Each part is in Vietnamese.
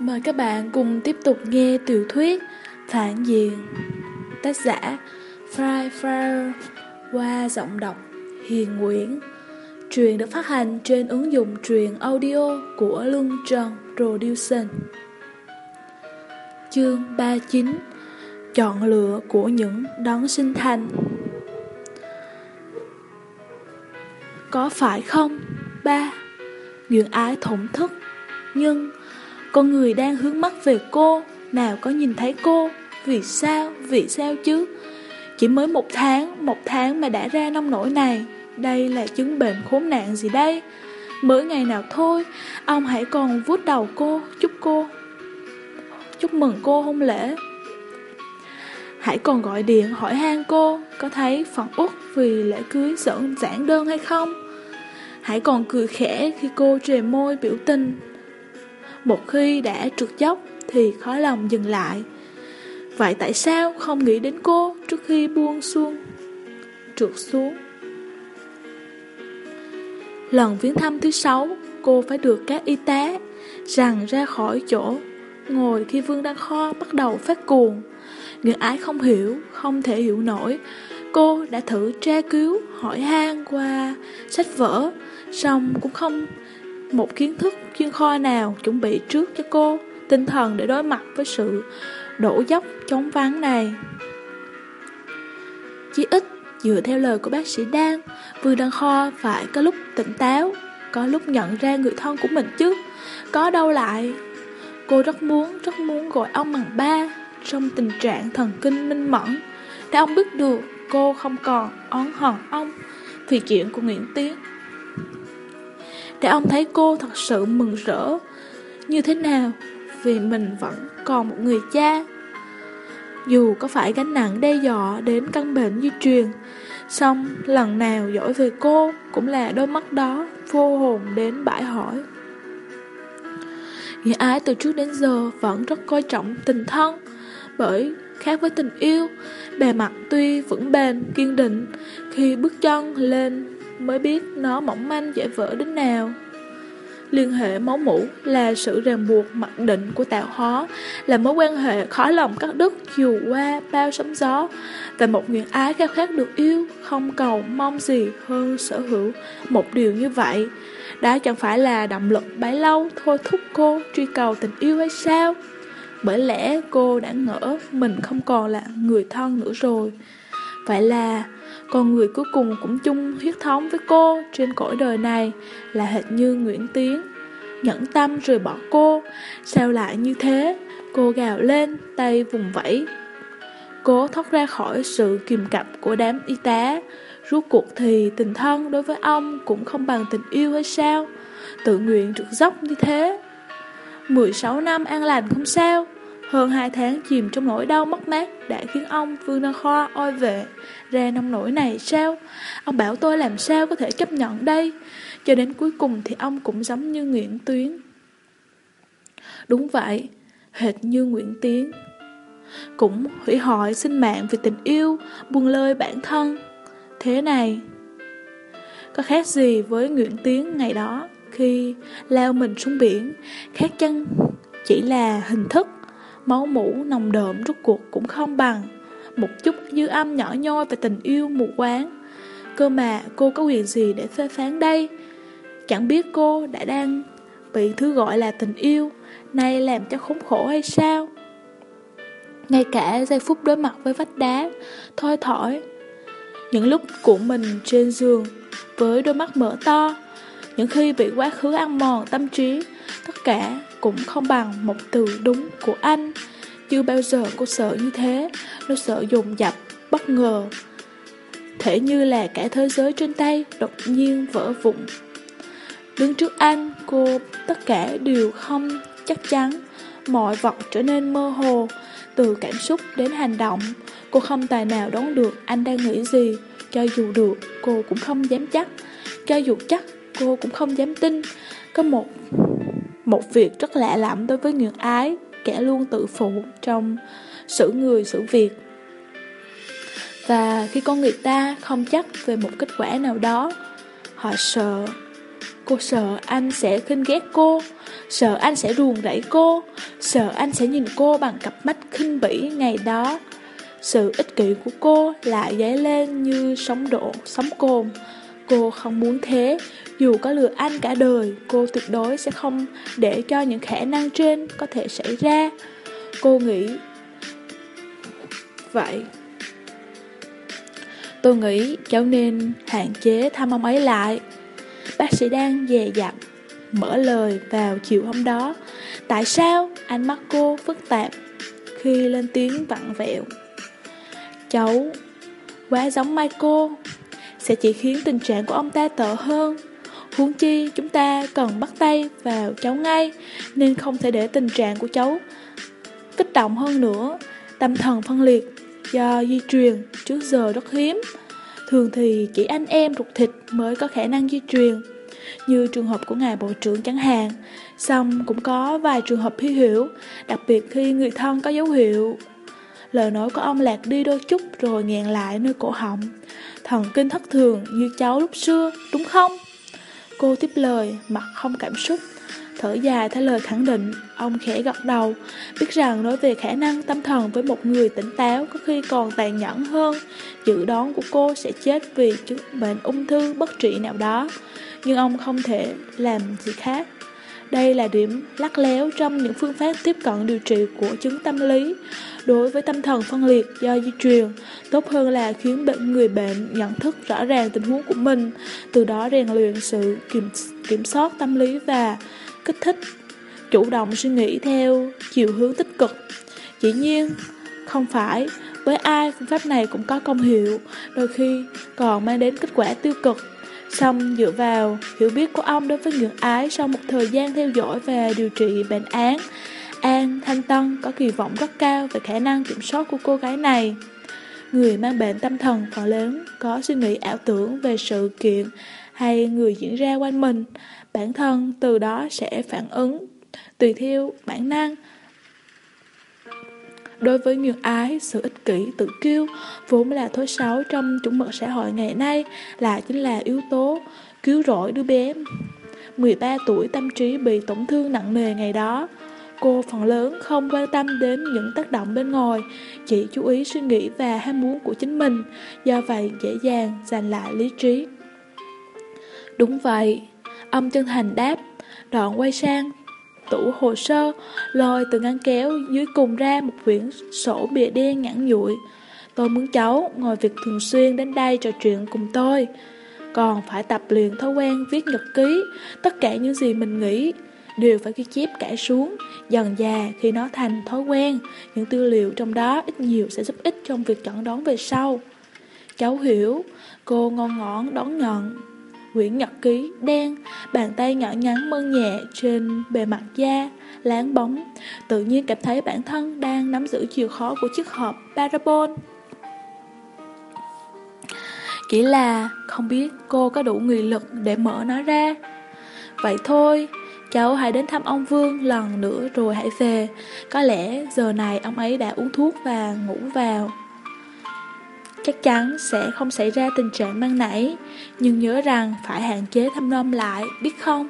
Mời các bạn cùng tiếp tục nghe tiểu thuyết Phản diện. Tác giả Fry Fire qua giọng đọc Hiền Nguyễn. Truyền được phát hành trên ứng dụng truyền audio của Lương Trần Production. Chương 39 Chọn lựa của những đón sinh thành. Có phải không? Ba. Nguyện ái thổn thức, Nhưng con người đang hướng mắt về cô. Nào có nhìn thấy cô? Vì sao, vì sao chứ? Chỉ mới một tháng, một tháng mà đã ra nông nổi này. Đây là chứng bệnh khốn nạn gì đây? Mới ngày nào thôi Ông hãy còn vuốt đầu cô. Chúc cô Chúc mừng cô hôn lễ. Hãy còn gọi điện hỏi han cô Có thấy phận út vì lễ cưới giỡn giản đơn hay không? Hãy còn cười khẽ khi cô trề môi biểu tình một khi đã trượt dốc thì khó lòng dừng lại. Vậy tại sao không nghĩ đến cô trước khi buông xuông, trượt xuống? Lần viếng thăm thứ sáu, cô phải được các y tá rằng ra khỏi chỗ, ngồi khi Vương Đăng Kho bắt đầu phát cuồng. Người ái không hiểu, không thể hiểu nổi. Cô đã thử tra cứu, hỏi han qua sách vở, xong cũng không một kiến thức chuyên kho nào chuẩn bị trước cho cô tinh thần để đối mặt với sự đổ dốc chống vắng này. Chí ít, dựa theo lời của bác sĩ Đan, vừa đang Kho phải có lúc tỉnh táo, có lúc nhận ra người thân của mình chứ, có đâu lại. Cô rất muốn, rất muốn gọi ông bằng ba, trong tình trạng thần kinh minh mẫn, để ông biết được cô không còn oán hận ông vì chuyện của Nguyễn Tiến để ông thấy cô thật sự mừng rỡ như thế nào vì mình vẫn còn một người cha. Dù có phải gánh nặng đe dọa đến căn bệnh di truyền, xong lần nào dõi về cô cũng là đôi mắt đó vô hồn đến bãi hỏi. Nghĩa ái từ trước đến giờ vẫn rất coi trọng tình thân, bởi khác với tình yêu, bề mặt tuy vững bền, kiên định, khi bước chân lên mới biết nó mỏng manh dễ vỡ đến nào. Liên hệ máu mủ là sự ràng buộc mặc định của tạo hóa, là mối quan hệ khó lòng cắt đứt dù qua bao sóng gió, và một nguyện ái khao khát được yêu, không cầu mong gì hơn sở hữu một điều như vậy. Đó chẳng phải là động lực bấy lâu thôi thúc cô truy cầu tình yêu hay sao? Bởi lẽ cô đã ngỡ mình không còn là người thân nữa rồi. Vậy là con người cuối cùng cũng chung huyết thống với cô trên cõi đời này là hệt như Nguyễn Tiến. Nhẫn tâm rồi bỏ cô, sao lại như thế? Cô gào lên, tay vùng vẫy. Cố thoát ra khỏi sự kìm cặp của đám y tá. Rốt cuộc thì tình thân đối với ông cũng không bằng tình yêu hay sao? Tự nguyện trượt dốc như thế. 16 năm an lành không sao, hơn hai tháng chìm trong nỗi đau mất mát đã khiến ông Vương Đăng Khoa oi vệ ra nông nỗi này sao? Ông bảo tôi làm sao có thể chấp nhận đây? Cho đến cuối cùng thì ông cũng giống như Nguyễn Tuyến. Đúng vậy, hệt như Nguyễn Tiến. Cũng hủy hoại sinh mạng vì tình yêu, buông lơi bản thân. Thế này, có khác gì với Nguyễn Tiến ngày đó khi lao mình xuống biển, khác chăng chỉ là hình thức Máu mũ nồng đượm rốt cuộc cũng không bằng. Một chút dư âm nhỏ nhoi về tình yêu mù quáng. Cơ mà cô có quyền gì để phê phán đây? Chẳng biết cô đã đang bị thứ gọi là tình yêu, Nay làm cho khốn khổ hay sao? Ngay cả giây phút đối mặt với vách đá Thôi thỏi, Những lúc của mình trên giường Với đôi mắt mở to, Những khi bị quá khứ ăn mòn tâm trí, Tất cả cũng không bằng một từ đúng của anh. Chưa bao giờ cô sợ như thế, nó sợ dồn dập, bất ngờ. Thể như là cả thế giới trên tay đột nhiên vỡ vụn. Đứng trước anh, cô tất cả đều không chắc chắn. Mọi vật trở nên mơ hồ, từ cảm xúc đến hành động. Cô không tài nào đoán được anh đang nghĩ gì. Cho dù được, cô cũng không dám chắc. Cho dù chắc, cô cũng không dám tin. Có một một việc rất lạ lẫm đối với người ái, kẻ luôn tự phụ trong xử người xử việc. Và khi con người ta không chắc về một kết quả nào đó, họ sợ Cô sợ anh sẽ khinh ghét cô, sợ anh sẽ ruồng rẫy cô, sợ anh sẽ nhìn cô bằng cặp mắt khinh bỉ ngày đó. Sự ích kỷ của cô lại dấy lên như sóng độ, sóng cồn. Cô không muốn thế, dù có lừa anh cả đời, cô tuyệt đối sẽ không để cho những khả năng trên có thể xảy ra. Cô nghĩ vậy. Tôi nghĩ cháu nên hạn chế thăm ông ấy lại. Bác sĩ đang dè dặt, mở lời vào chiều hôm đó. Tại sao ánh mắt cô phức tạp khi lên tiếng vặn vẹo? Cháu quá giống Michael sẽ chỉ khiến tình trạng của ông ta tệ hơn. Huống chi chúng ta cần bắt tay vào cháu ngay nên không thể để tình trạng của cháu kích động hơn nữa. Tâm thần phân liệt do di truyền trước giờ rất hiếm. Thường thì chỉ anh em ruột thịt mới có khả năng di truyền, như trường hợp của ngài bộ trưởng chẳng hạn. Xong cũng có vài trường hợp hy hữu, đặc biệt khi người thân có dấu hiệu. Lời nói của ông lạc đi đôi chút rồi nghẹn lại nơi cổ họng. Thần kinh thất thường như cháu lúc xưa, đúng không? Cô tiếp lời, mặt không cảm xúc. Thở dài theo lời khẳng định, ông khẽ gật đầu, biết rằng nói về khả năng tâm thần với một người tỉnh táo có khi còn tàn nhẫn hơn, dự đoán của cô sẽ chết vì chứng bệnh ung thư bất trị nào đó. Nhưng ông không thể làm gì khác. Đây là điểm lắc léo trong những phương pháp tiếp cận điều trị của chứng tâm lý. Đối với tâm thần phân liệt do di truyền, tốt hơn là khiến bệnh người bệnh nhận thức rõ ràng tình huống của mình, từ đó rèn luyện sự kiểm, kiểm soát tâm lý và kích thích, chủ động suy nghĩ theo chiều hướng tích cực. Dĩ nhiên, không phải với ai phương pháp này cũng có công hiệu, đôi khi còn mang đến kết quả tiêu cực. Xong dựa vào hiểu biết của ông đối với ngưỡng ái sau một thời gian theo dõi và điều trị bệnh án, An Thanh Tân có kỳ vọng rất cao về khả năng kiểm soát của cô gái này. Người mang bệnh tâm thần phần lớn có suy nghĩ ảo tưởng về sự kiện hay người diễn ra quanh mình, bản thân từ đó sẽ phản ứng tùy theo bản năng. Đối với người ái, sự ích kỷ, tự kiêu vốn là thói xấu trong chủng mực xã hội ngày nay là chính là yếu tố cứu rỗi đứa bé 13 tuổi tâm trí bị tổn thương nặng nề ngày đó. Cô phần lớn không quan tâm đến những tác động bên ngoài, chỉ chú ý suy nghĩ và ham muốn của chính mình, do vậy dễ dàng giành lại lý trí. Đúng vậy, Ông chân thành đáp, đoạn quay sang tủ hồ sơ, lôi từ ngăn kéo dưới cùng ra một quyển sổ bìa đen nhẵn nhụi. Tôi muốn cháu ngồi việc thường xuyên đến đây trò chuyện cùng tôi. Còn phải tập luyện thói quen viết nhật ký, tất cả những gì mình nghĩ đều phải ghi chép cả xuống. Dần già khi nó thành thói quen, những tư liệu trong đó ít nhiều sẽ giúp ích trong việc chẩn đoán về sau. Cháu hiểu, cô ngon ngõn đón nhận quyển nhật ký đen, bàn tay nhỏ nhắn mơn nhẹ trên bề mặt da, láng bóng, tự nhiên cảm thấy bản thân đang nắm giữ chìa khóa của chiếc hộp parabol. Chỉ là không biết cô có đủ nghị lực để mở nó ra. Vậy thôi, cháu hãy đến thăm ông Vương lần nữa rồi hãy về. Có lẽ giờ này ông ấy đã uống thuốc và ngủ vào chắc chắn sẽ không xảy ra tình trạng mang nảy, nhưng nhớ rằng phải hạn chế thăm nom lại, biết không?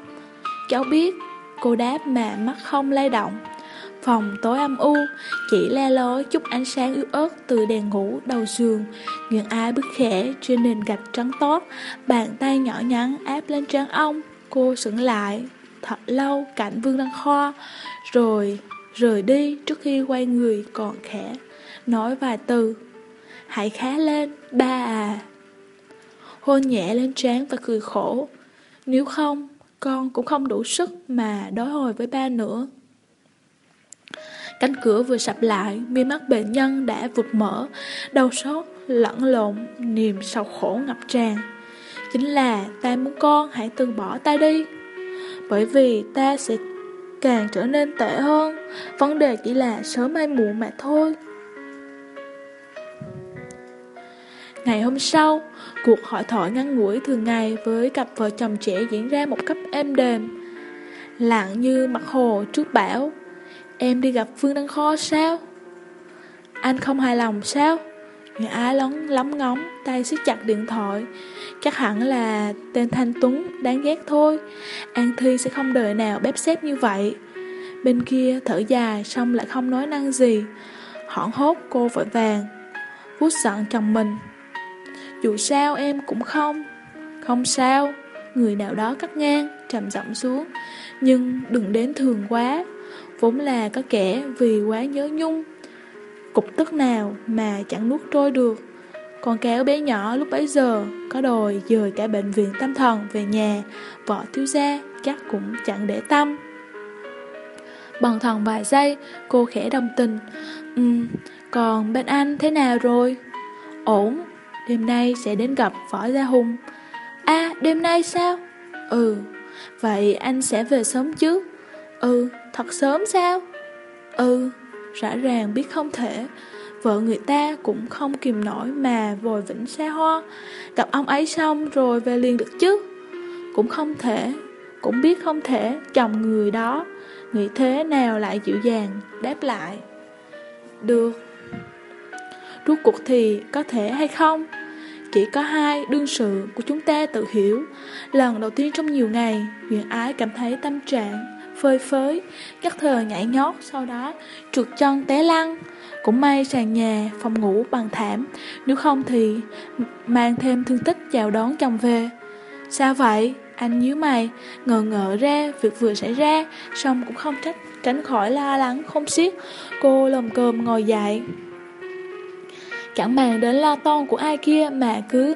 Cháu biết, cô đáp mà mắt không lay động. Phòng tối âm u, chỉ le lối chút ánh sáng yếu ớt từ đèn ngủ đầu giường. Những ai bước khẽ trên nền gạch trắng tốt, bàn tay nhỏ nhắn áp lên trán ông. Cô sững lại, thật lâu cảnh Vương Đăng Khoa, rồi rời đi trước khi quay người còn khẽ, nói vài từ. Hãy khá lên, ba à. Hôn nhẹ lên trán và cười khổ. Nếu không, con cũng không đủ sức mà đối hồi với ba nữa. Cánh cửa vừa sập lại, mi mắt bệnh nhân đã vụt mở, đau xót, lẫn lộn, niềm sầu khổ ngập tràn. Chính là ta muốn con hãy từ bỏ ta đi. Bởi vì ta sẽ càng trở nên tệ hơn, vấn đề chỉ là sớm hay muộn mà thôi. Ngày hôm sau, cuộc hội thoại ngắn ngủi thường ngày với cặp vợ chồng trẻ diễn ra một cách êm đềm. Lặng như mặt hồ trước bão. Em đi gặp Phương Đăng Kho sao? Anh không hài lòng sao? Người ái lóng lắm ngóng, tay siết chặt điện thoại. Chắc hẳn là tên Thanh Tuấn đáng ghét thôi. An Thi sẽ không đời nào bếp xếp như vậy. Bên kia thở dài xong lại không nói năng gì. Hoảng hốt cô vội vàng. Vút giận chồng mình. Dù sao em cũng không. Không sao. Người nào đó cắt ngang, trầm giọng xuống. Nhưng đừng đến thường quá. Vốn là có kẻ vì quá nhớ nhung Cục tức nào mà chẳng nuốt trôi được Con kéo bé nhỏ lúc bấy giờ Có đòi dời cả bệnh viện tâm thần về nhà Vợ thiếu gia chắc cũng chẳng để tâm Bằng thần vài giây Cô khẽ đồng tình Ừ, còn bên anh thế nào rồi? Ổn, đêm nay sẽ đến gặp Võ Gia Hùng À, đêm nay sao? Ừ, vậy anh sẽ về sớm chứ? Ừ, thật sớm sao? Ừ, rõ ràng biết không thể. Vợ người ta cũng không kìm nổi mà vội vĩnh xa hoa. Gặp ông ấy xong rồi về liền được chứ. Cũng không thể, cũng biết không thể chồng người đó. Nghĩ thế nào lại dịu dàng, đáp lại. Được. Rốt cuộc thì có thể hay không? Chỉ có hai đương sự của chúng ta tự hiểu. Lần đầu tiên trong nhiều ngày, Nguyễn Ái cảm thấy tâm trạng phơi phới, các thờ nhảy nhót, sau đó trượt chân té lăn. Cũng may sàn nhà, phòng ngủ bằng thảm, nếu không thì mang thêm thương tích chào đón chồng về. Sao vậy? Anh nhíu mày, ngờ ngỡ ra việc vừa xảy ra, xong cũng không trách, tránh khỏi la lắng không xiết. Cô lầm cơm ngồi dậy. Chẳng màng đến lo toan của ai kia mà cứ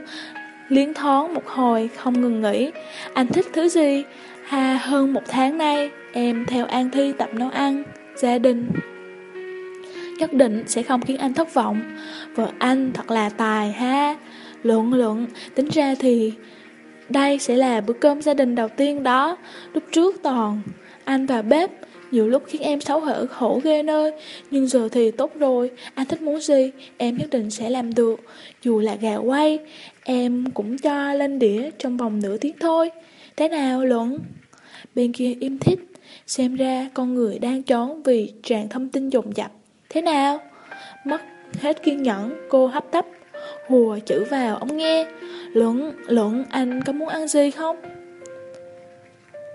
liến thoáng một hồi không ngừng nghỉ. Anh thích thứ gì? Ha, hơn một tháng nay, em theo An Thi tập nấu ăn, gia đình. Nhất định sẽ không khiến anh thất vọng. Vợ anh thật là tài ha. Luận luận, tính ra thì đây sẽ là bữa cơm gia đình đầu tiên đó. Lúc trước toàn, anh và bếp, nhiều lúc khiến em xấu hổ khổ ghê nơi. Nhưng giờ thì tốt rồi, anh thích muốn gì, em nhất định sẽ làm được. Dù là gà quay, em cũng cho lên đĩa trong vòng nửa tiếng thôi. Thế nào Luận? Bên kia im thích Xem ra con người đang trốn vì tràn thông tin dồn dập Thế nào? Mất hết kiên nhẫn Cô hấp tấp Hùa chữ vào ống nghe Luận, luận anh có muốn ăn gì không?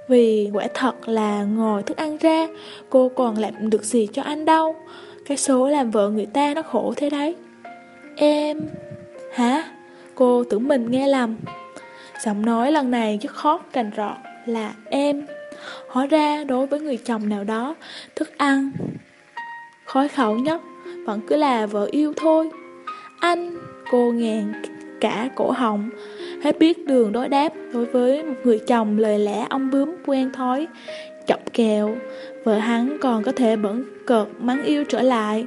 Vì quả thật là ngồi thức ăn ra Cô còn làm được gì cho anh đâu Cái số làm vợ người ta nó khổ thế đấy Em... Hả? Cô tưởng mình nghe lầm Giọng nói lần này rất khó cành rọt là em. Hóa ra đối với người chồng nào đó, thức ăn khói khẩu nhất vẫn cứ là vợ yêu thôi. Anh, cô ngàn cả cổ họng, hết biết đường đối đáp đối với một người chồng lời lẽ ông bướm quen thói, chọc kèo, vợ hắn còn có thể bẩn cợt mắng yêu trở lại.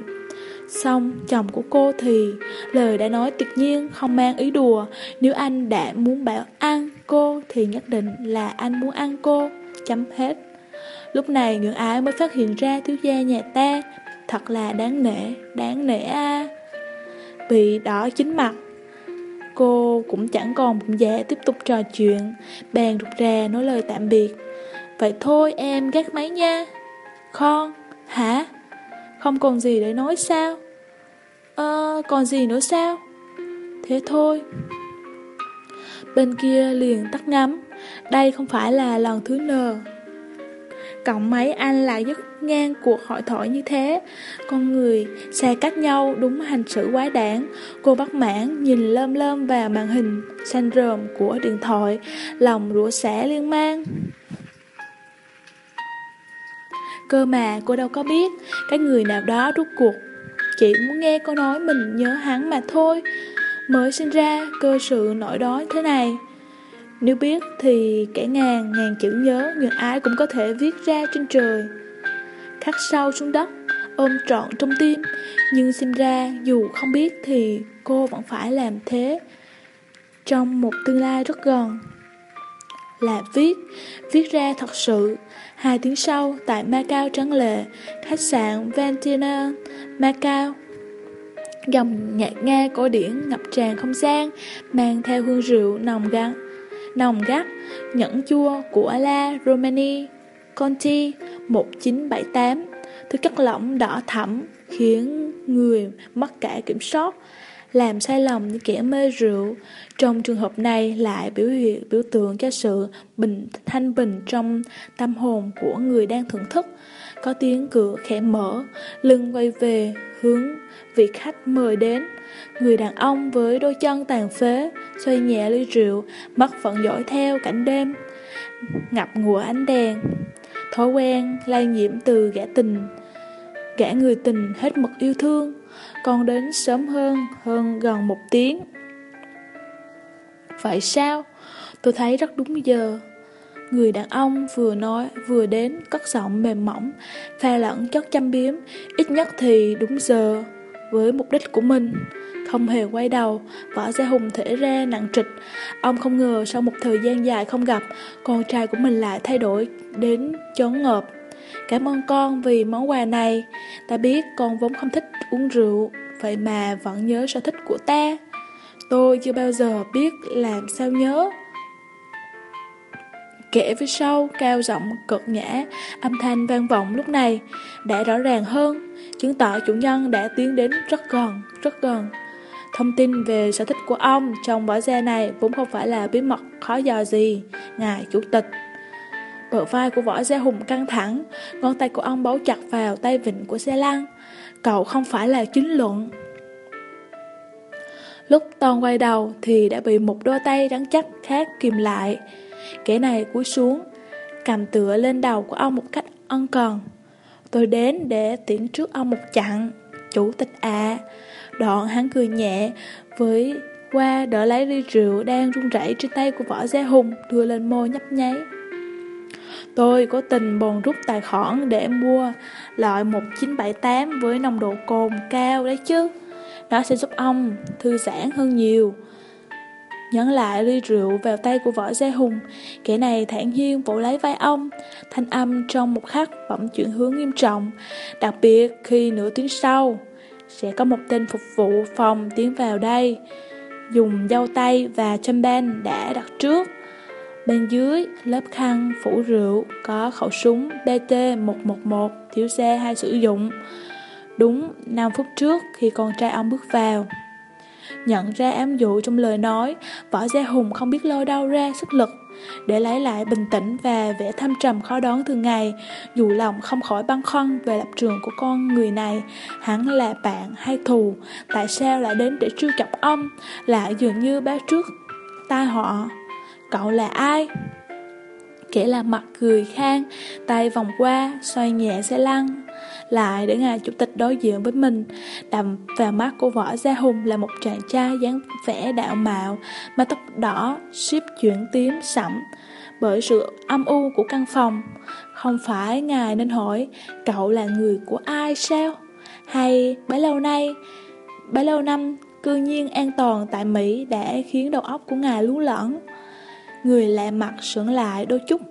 Xong, chồng của cô thì lời đã nói tuyệt nhiên không mang ý đùa, nếu anh đã muốn bảo ăn cô thì nhất định là anh muốn ăn cô, chấm hết. Lúc này ngưỡng ái mới phát hiện ra thiếu gia nhà ta, thật là đáng nể, đáng nể a. Bị đỏ chính mặt, cô cũng chẳng còn bụng dạ tiếp tục trò chuyện, bèn rụt ra nói lời tạm biệt. Vậy thôi em gác máy nha. Con, hả? Không còn gì để nói sao? Ờ, còn gì nữa sao? Thế thôi. Bên kia liền tắt ngắm. Đây không phải là lần thứ nờ. Cộng mấy anh lại dứt ngang cuộc hội thoại như thế. Con người xa cách nhau đúng hành xử quái đản. Cô bắt mãn nhìn lơm lơm vào màn hình xanh rờm của điện thoại, lòng rủa xẻ liên mang. Cơ mà cô đâu có biết Cái người nào đó rút cuộc Chỉ muốn nghe cô nói mình nhớ hắn mà thôi Mới sinh ra cơ sự nỗi đói thế này nếu biết thì kẻ ngàn ngàn chữ nhớ Nhưng ai cũng có thể viết ra trên trời. Khắc sâu xuống đất Ôm trọn trong tim Nhưng sinh ra dù không biết thì cô vẫn phải làm thế Trong một tương lai rất gần. Là viết Viết ra thật sự. Hai tiếng sau, tại Macau trắng lệ, khách sạn Ventina, Macau, dòng nhạc Nga cổ điển ngập tràn không gian, mang theo hương rượu nồng gắn nồng gắt, nhẫn chua của La Romani, Conti 1978, thứ chất lỏng đỏ thẫm khiến người mất cả kiểm soát, làm sai lầm những kẻ mê rượu. Trong trường hợp này lại biểu hiện biểu tượng cho sự bình thanh bình trong tâm hồn của người đang thưởng thức. Có tiếng cửa khẽ mở, lưng quay về, hướng vị khách mời đến. Người đàn ông với đôi chân tàn phế, xoay nhẹ ly rượu, mắt vẫn dõi theo cảnh đêm, ngập ngụa ánh đèn. Thói quen lây nhiễm từ gã tình, gã người tình hết mực yêu thương, con đến sớm hơn, hơn gần một tiếng. Vậy sao? Tôi thấy rất đúng giờ. Người đàn ông vừa nói vừa đến cất giọng mềm mỏng, pha lẫn chất chăm biếm, ít nhất thì đúng giờ, với mục đích của mình. Không hề quay đầu, võ xe hùng thể ra nặng trịch. Ông không ngờ sau một thời gian dài không gặp, con trai của mình lại thay đổi đến chóng ngợp. Cảm ơn con vì món quà này. Ta biết con vốn không thích uống rượu, vậy mà vẫn nhớ sở thích của ta. Tôi chưa bao giờ biết làm sao nhớ. kể phía sau, cao giọng cực nhã, âm thanh vang vọng lúc này, đã rõ ràng hơn, chứng tỏ chủ nhân đã tiến đến rất gần, rất gần. Thông tin về sở thích của ông trong vỏ da này vốn không phải là bí mật khó dò gì, ngài chủ tịch. Bờ vai của võ gia hùng căng thẳng, ngón tay của ông bấu chặt vào tay vịnh của xe lăn. Cậu không phải là chính luận. Lúc Tôn quay đầu thì đã bị một đôi tay rắn chắc khác kìm lại. Kẻ này cúi xuống, cầm tựa lên đầu của ông một cách ân cần. Tôi đến để tiễn trước ông một chặng. Chủ tịch ạ. À. Đoạn hắn cười nhẹ với qua đỡ lấy ly rượu đang run rẩy trên tay của võ gia hùng đưa lên môi nhấp nháy. Tôi có tình bòn rút tài khoản để mua loại 1978 với nồng độ cồn cao đấy chứ. Nó sẽ giúp ông thư giãn hơn nhiều. Nhấn lại ly rượu vào tay của võ gia hùng, Kẻ này thản nhiên vỗ lấy vai ông Thanh âm trong một khắc bỗng chuyển hướng nghiêm trọng, Đặc biệt khi nửa tiếng sau, Sẽ có một tên phục vụ phòng tiến vào đây, Dùng dâu tay và châm ban đã đặt trước Bên dưới lớp khăn phủ rượu có khẩu súng BT-111 thiếu xe hay sử dụng Đúng 5 phút trước khi con trai ông bước vào Nhận ra ám dụ trong lời nói, võ gia hùng không biết lôi đâu ra sức lực để lấy lại bình tĩnh và vẻ thâm trầm khó đoán thường ngày, dù lòng không khỏi băn khoăn về lập trường của con người này, hắn là bạn hay thù, tại sao lại đến để trêu chọc ông, lại dường như báo trước tai họ. Cậu là ai? Kẻ là mặt cười khang, tay vòng qua, xoay nhẹ xe lăn, lại để ngài chủ tịch đối diện với mình. Đầm vào mắt của võ Gia Hùng là một chàng trai dáng vẻ đạo mạo, mà tóc đỏ, ship chuyển tím sẫm. Bởi sự âm u của căn phòng, không phải ngài nên hỏi cậu là người của ai sao? Hay bấy lâu nay, bấy lâu năm cư nhiên an toàn tại Mỹ đã khiến đầu óc của ngài lú lẫn. Người lạ mặt sững lại đôi chút.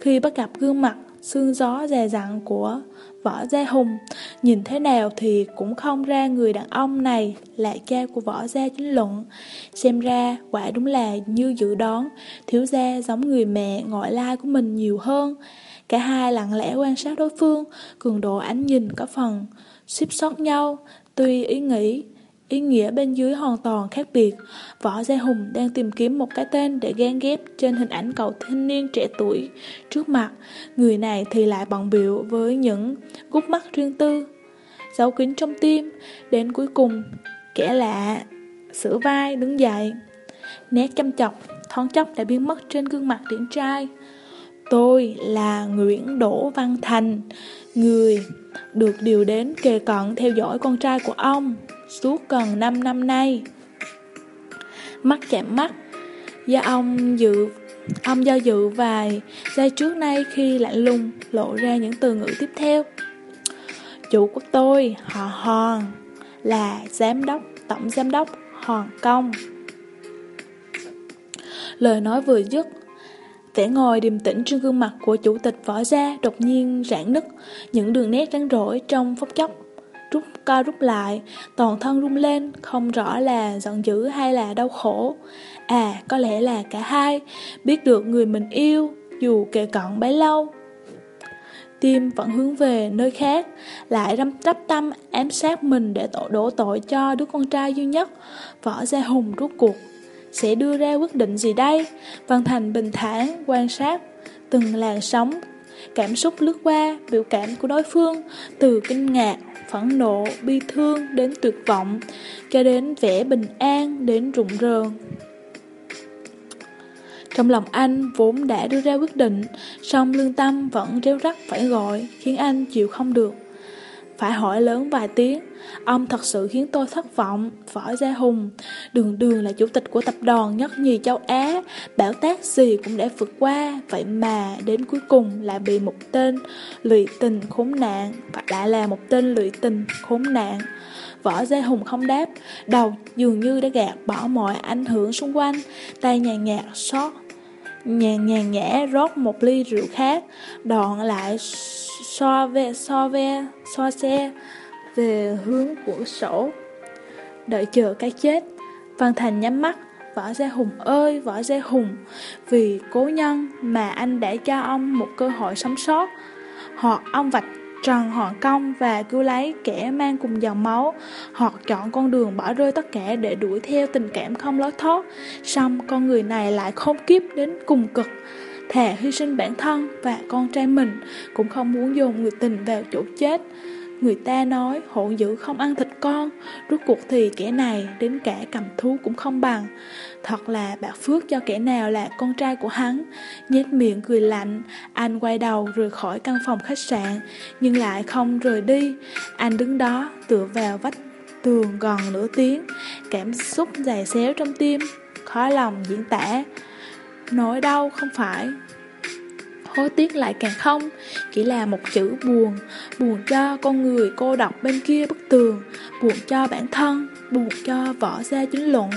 Khi bắt gặp gương mặt, xương gió dè dặn của Võ Gia Hùng, Nhìn thế nào thì cũng không ra người đàn ông này là cha của Võ Gia chính luận. Xem ra quả đúng là như dự đoán, Thiếu gia giống người mẹ ngoại lai của mình nhiều hơn. Cả hai lặng lẽ quan sát đối phương, Cường độ ánh nhìn có phần xếp sót nhau, Tuy ý nghĩ. Ý nghĩa bên dưới hoàn toàn khác biệt. Võ Gia Hùng đang tìm kiếm một cái tên để gán ghép trên hình ảnh cậu thanh niên trẻ tuổi. Trước mặt, Người này thì lại bận biểu với những gút mắt riêng tư, Giấu kính trong tim. Đến cuối cùng, Kẻ lạ Sửa vai, đứng dậy Nét chăm chọc, Thoáng chốc đã biến mất trên gương mặt điển trai. Tôi là Nguyễn Đỗ Văn Thành Người được điều đến kề cận theo dõi con trai của ông suốt gần 5 năm nay. Mắt chạm mắt, do ông dự ông do dự vài giây trước nay khi lạnh lùng lộ ra những từ ngữ tiếp theo. Chủ của tôi, họ Hòn, là giám đốc, tổng giám đốc Hòn Công. Lời nói vừa dứt, vẻ ngồi điềm tĩnh trên gương mặt của chủ tịch võ gia đột nhiên rạn nứt, những đường nét rắn rỗi trong phốc chốc rút co rút lại, toàn thân rung lên, không rõ là giận dữ hay là đau khổ. À, có lẽ là cả hai, biết được người mình yêu, dù kề cận bấy lâu. tim vẫn hướng về nơi khác, lại răm rắp tâm ám sát mình để tổ đổ tội cho đứa con trai duy nhất. Võ Gia Hùng rút cuộc sẽ đưa ra quyết định gì đây? Văn Thành bình thản quan sát từng làn sóng cảm xúc lướt qua biểu cảm của đối phương từ kinh ngạc, phẫn nộ, bi thương đến tuyệt vọng, cho đến vẻ bình an đến rụng rờn. Trong lòng anh vốn đã đưa ra quyết định, song lương tâm vẫn réo rắt phải gọi, khiến anh chịu không được. Phải hỏi lớn vài tiếng, ông thật sự khiến tôi thất vọng, Võ Gia Hùng. Đường đường là chủ tịch của tập đoàn nhất nhì châu Á, bảo tác gì cũng đã vượt qua, vậy mà đến cuối cùng lại bị một tên lụy tình khốn nạn, và lại là một tên lụy tình khốn nạn. Võ Gia Hùng không đáp, đầu dường như đã gạt bỏ mọi ảnh hưởng xung quanh, tay nhàn nhạt xót nhàn nhàn nhã rót một ly rượu khác, đoạn lại so về so ve so xe về hướng của sổ. Đợi chờ cái chết, Văn Thành nhắm mắt, Võ Gia Hùng ơi, Võ Gia Hùng, vì cố nhân mà anh đã cho ông một cơ hội sống sót. Hoặc ông vạch trần họ công và cứu lấy kẻ mang cùng dòng máu, hoặc chọn con đường bỏ rơi tất cả để đuổi theo tình cảm không lối thoát. Xong con người này lại khốn kiếp đến cùng cực, thà hy sinh bản thân và con trai mình, cũng không muốn dồn người tình vào chỗ chết. Người ta nói hộ dữ không ăn thịt con, rốt cuộc thì kẻ này đến cả cầm thú cũng không bằng. Thật là bạc phước cho kẻ nào là con trai của hắn. Nhét miệng cười lạnh, anh quay đầu rời khỏi căn phòng khách sạn, nhưng lại không rời đi. Anh đứng đó tựa vào vách tường gần nửa tiếng, cảm xúc dày xéo trong tim, khó lòng diễn tả. Nỗi đau không phải hối tiếc lại càng không, chỉ là một chữ buồn, buồn cho con người cô độc bên kia bức tường, buồn cho bản thân, buồn cho vỏ xe chính luận,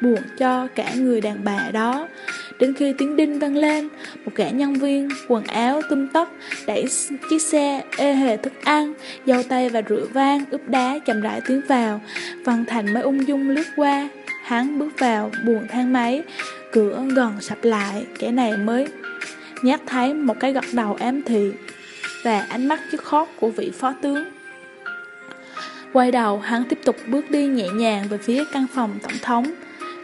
buồn cho cả người đàn bà đó. Đến khi tiếng đinh vang lên, một gã nhân viên, quần áo tum tóc đẩy chiếc xe ê hề thức ăn, dâu tay và rượu vang, ướp đá chậm rãi tiến vào. Văn Thành mới ung dung lướt qua, hắn bước vào buồn thang máy, cửa gần sập lại, kẻ này mới nhát thấy một cái gật đầu ám thị và ánh mắt chứ khót của vị phó tướng. Quay đầu, hắn tiếp tục bước đi nhẹ nhàng về phía căn phòng tổng thống.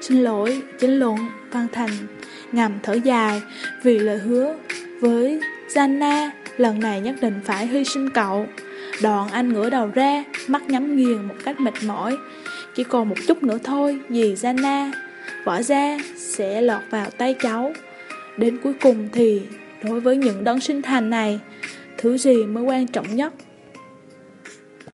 Xin lỗi, chính luận, Văn Thành ngầm thở dài vì lời hứa với Zanna lần này nhất định phải hy sinh cậu. Đoạn anh ngửa đầu ra, mắt nhắm nghiền một cách mệt mỏi. Chỉ còn một chút nữa thôi, dì Zanna, bỏ ra sẽ lọt vào tay cháu. Đến cuối cùng thì, đối với những đấng sinh thành này, thứ gì mới quan trọng nhất